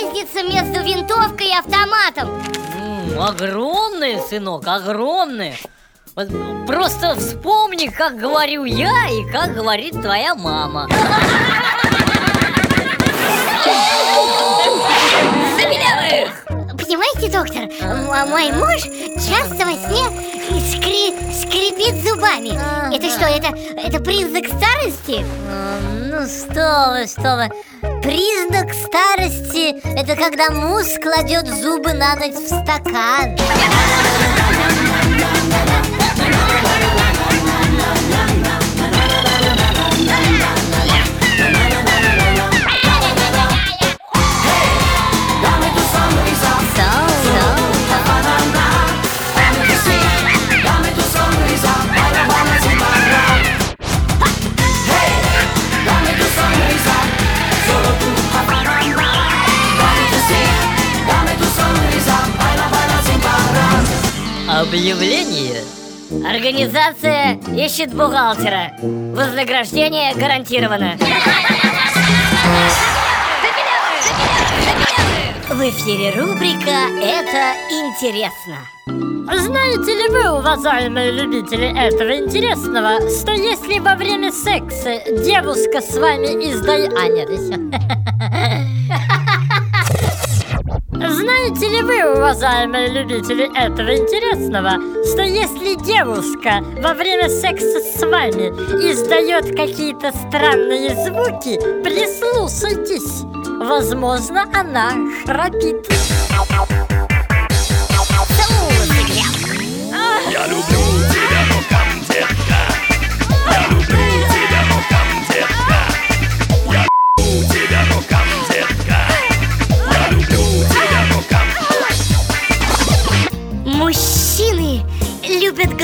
разница между винтовкой и автоматом? М, огромная, сынок, огромная Просто вспомни, как говорю я и как говорит твоя мама. Понимаете, доктор, мой муж часто во сне скри скрипит зубами. Это что, это, это признак старости? Ну что вы, что вы Признак старости – это когда муж кладет зубы на ночь в стакан Объявление Организация ищет бухгалтера. Вознаграждение гарантировано. В эфире рубрика «Это интересно» Знаете ли вы, уважаемые любители этого интересного, что если во время секса девушка с вами издает... Знаете ли вы, уважаемые любители этого интересного, что если девушка во время секса с вами издает какие-то странные звуки, прислушайтесь, возможно, она храпит.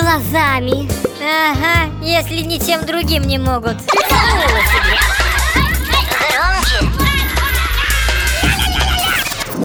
Глазами. Ага, если ничем другим не могут. Громче